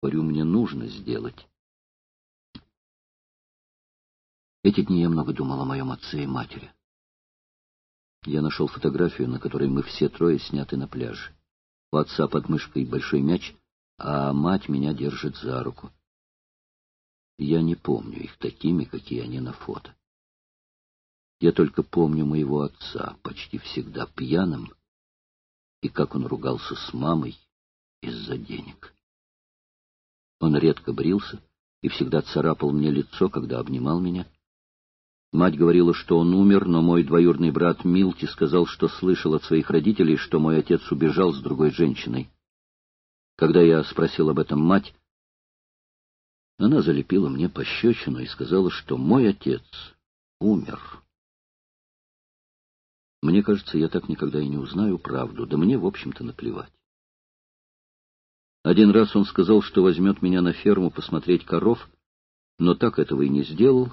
Говорю, мне нужно сделать. Эти дни я много думал о моем отце и матери. Я нашел фотографию, на которой мы все трое сняты на пляже. У отца под мышкой большой мяч, а мать меня держит за руку. Я не помню их такими, какие они на фото. Я только помню моего отца, почти всегда пьяным, и как он ругался с мамой из-за денег. Он редко брился и всегда царапал мне лицо, когда обнимал меня. Мать говорила, что он умер, но мой двоюродный брат Милти сказал, что слышал от своих родителей, что мой отец убежал с другой женщиной. Когда я спросил об этом мать, она залепила мне пощечину и сказала, что мой отец умер. Мне кажется, я так никогда и не узнаю правду, да мне, в общем-то, наплевать. Один раз он сказал, что возьмет меня на ферму посмотреть коров, но так этого и не сделал.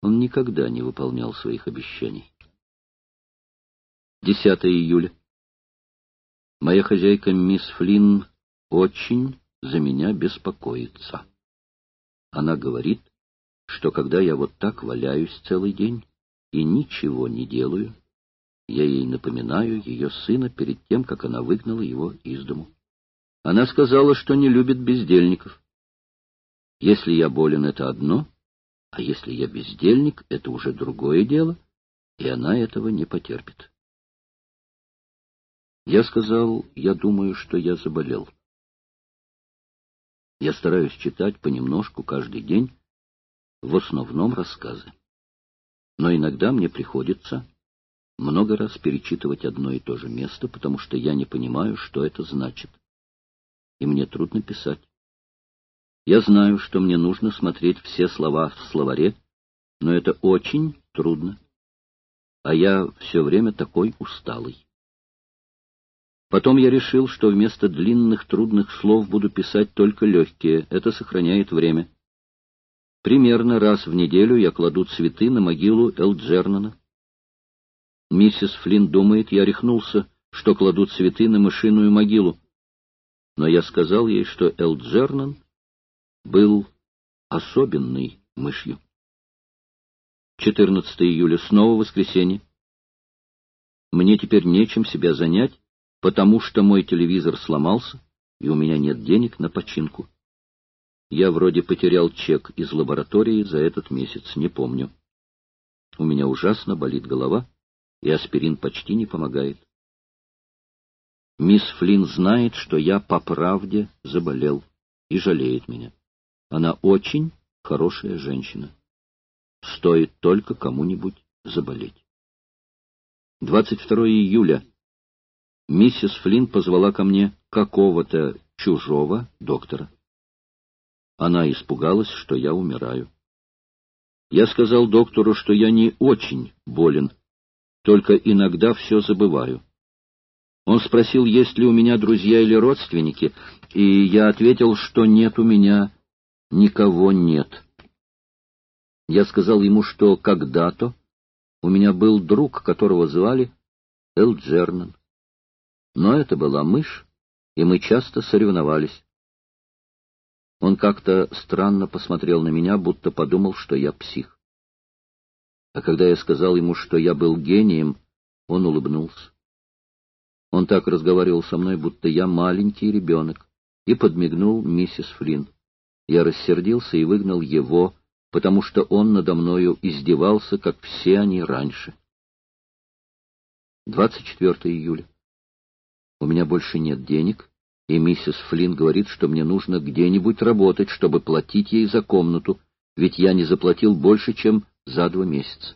Он никогда не выполнял своих обещаний. 10 июля. Моя хозяйка мисс Флинн очень за меня беспокоится. Она говорит, что когда я вот так валяюсь целый день и ничего не делаю, я ей напоминаю ее сына перед тем, как она выгнала его из дому. Она сказала, что не любит бездельников. Если я болен, это одно, а если я бездельник, это уже другое дело, и она этого не потерпит. Я сказал, я думаю, что я заболел. Я стараюсь читать понемножку каждый день, в основном рассказы. Но иногда мне приходится много раз перечитывать одно и то же место, потому что я не понимаю, что это значит. И мне трудно писать. Я знаю, что мне нужно смотреть все слова в словаре, но это очень трудно. А я все время такой усталый. Потом я решил, что вместо длинных трудных слов буду писать только легкие. Это сохраняет время. Примерно раз в неделю я кладу цветы на могилу Элджернана. Миссис Флинн думает, я рехнулся, что кладут цветы на мышиную могилу. Но я сказал ей, что Элджернан был особенной мышью. 14 июля, снова воскресенье. Мне теперь нечем себя занять, потому что мой телевизор сломался, и у меня нет денег на починку. Я вроде потерял чек из лаборатории за этот месяц, не помню. У меня ужасно болит голова, и аспирин почти не помогает. Мисс Флинн знает, что я по правде заболел и жалеет меня. Она очень хорошая женщина. Стоит только кому-нибудь заболеть. 22 июля. Миссис Флинн позвала ко мне какого-то чужого доктора. Она испугалась, что я умираю. Я сказал доктору, что я не очень болен, только иногда все забываю. Он спросил, есть ли у меня друзья или родственники, и я ответил, что нет у меня никого нет. Я сказал ему, что когда-то у меня был друг, которого звали Элджернан. Но это была мышь, и мы часто соревновались. Он как-то странно посмотрел на меня, будто подумал, что я псих. А когда я сказал ему, что я был гением, он улыбнулся. Он так разговаривал со мной, будто я маленький ребенок, и подмигнул миссис Флинн. Я рассердился и выгнал его, потому что он надо мною издевался, как все они раньше. 24 июля. У меня больше нет денег, и миссис Флинн говорит, что мне нужно где-нибудь работать, чтобы платить ей за комнату, ведь я не заплатил больше, чем за два месяца.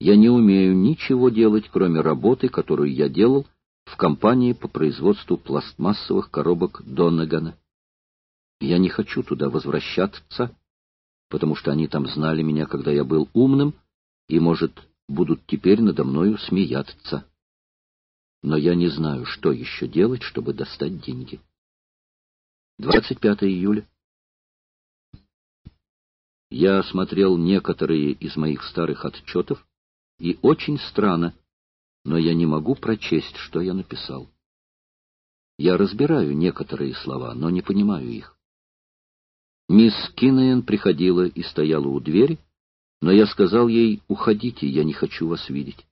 Я не умею ничего делать, кроме работы, которую я делал в компании по производству пластмассовых коробок Доннегана. Я не хочу туда возвращаться, потому что они там знали меня, когда я был умным, и, может, будут теперь надо мною смеяться. Но я не знаю, что еще делать, чтобы достать деньги. 25 июля. Я осмотрел некоторые из моих старых отчетов, и очень странно, но я не могу прочесть, что я написал. Я разбираю некоторые слова, но не понимаю их. Мисс Киннеен приходила и стояла у двери, но я сказал ей, уходите, я не хочу вас видеть.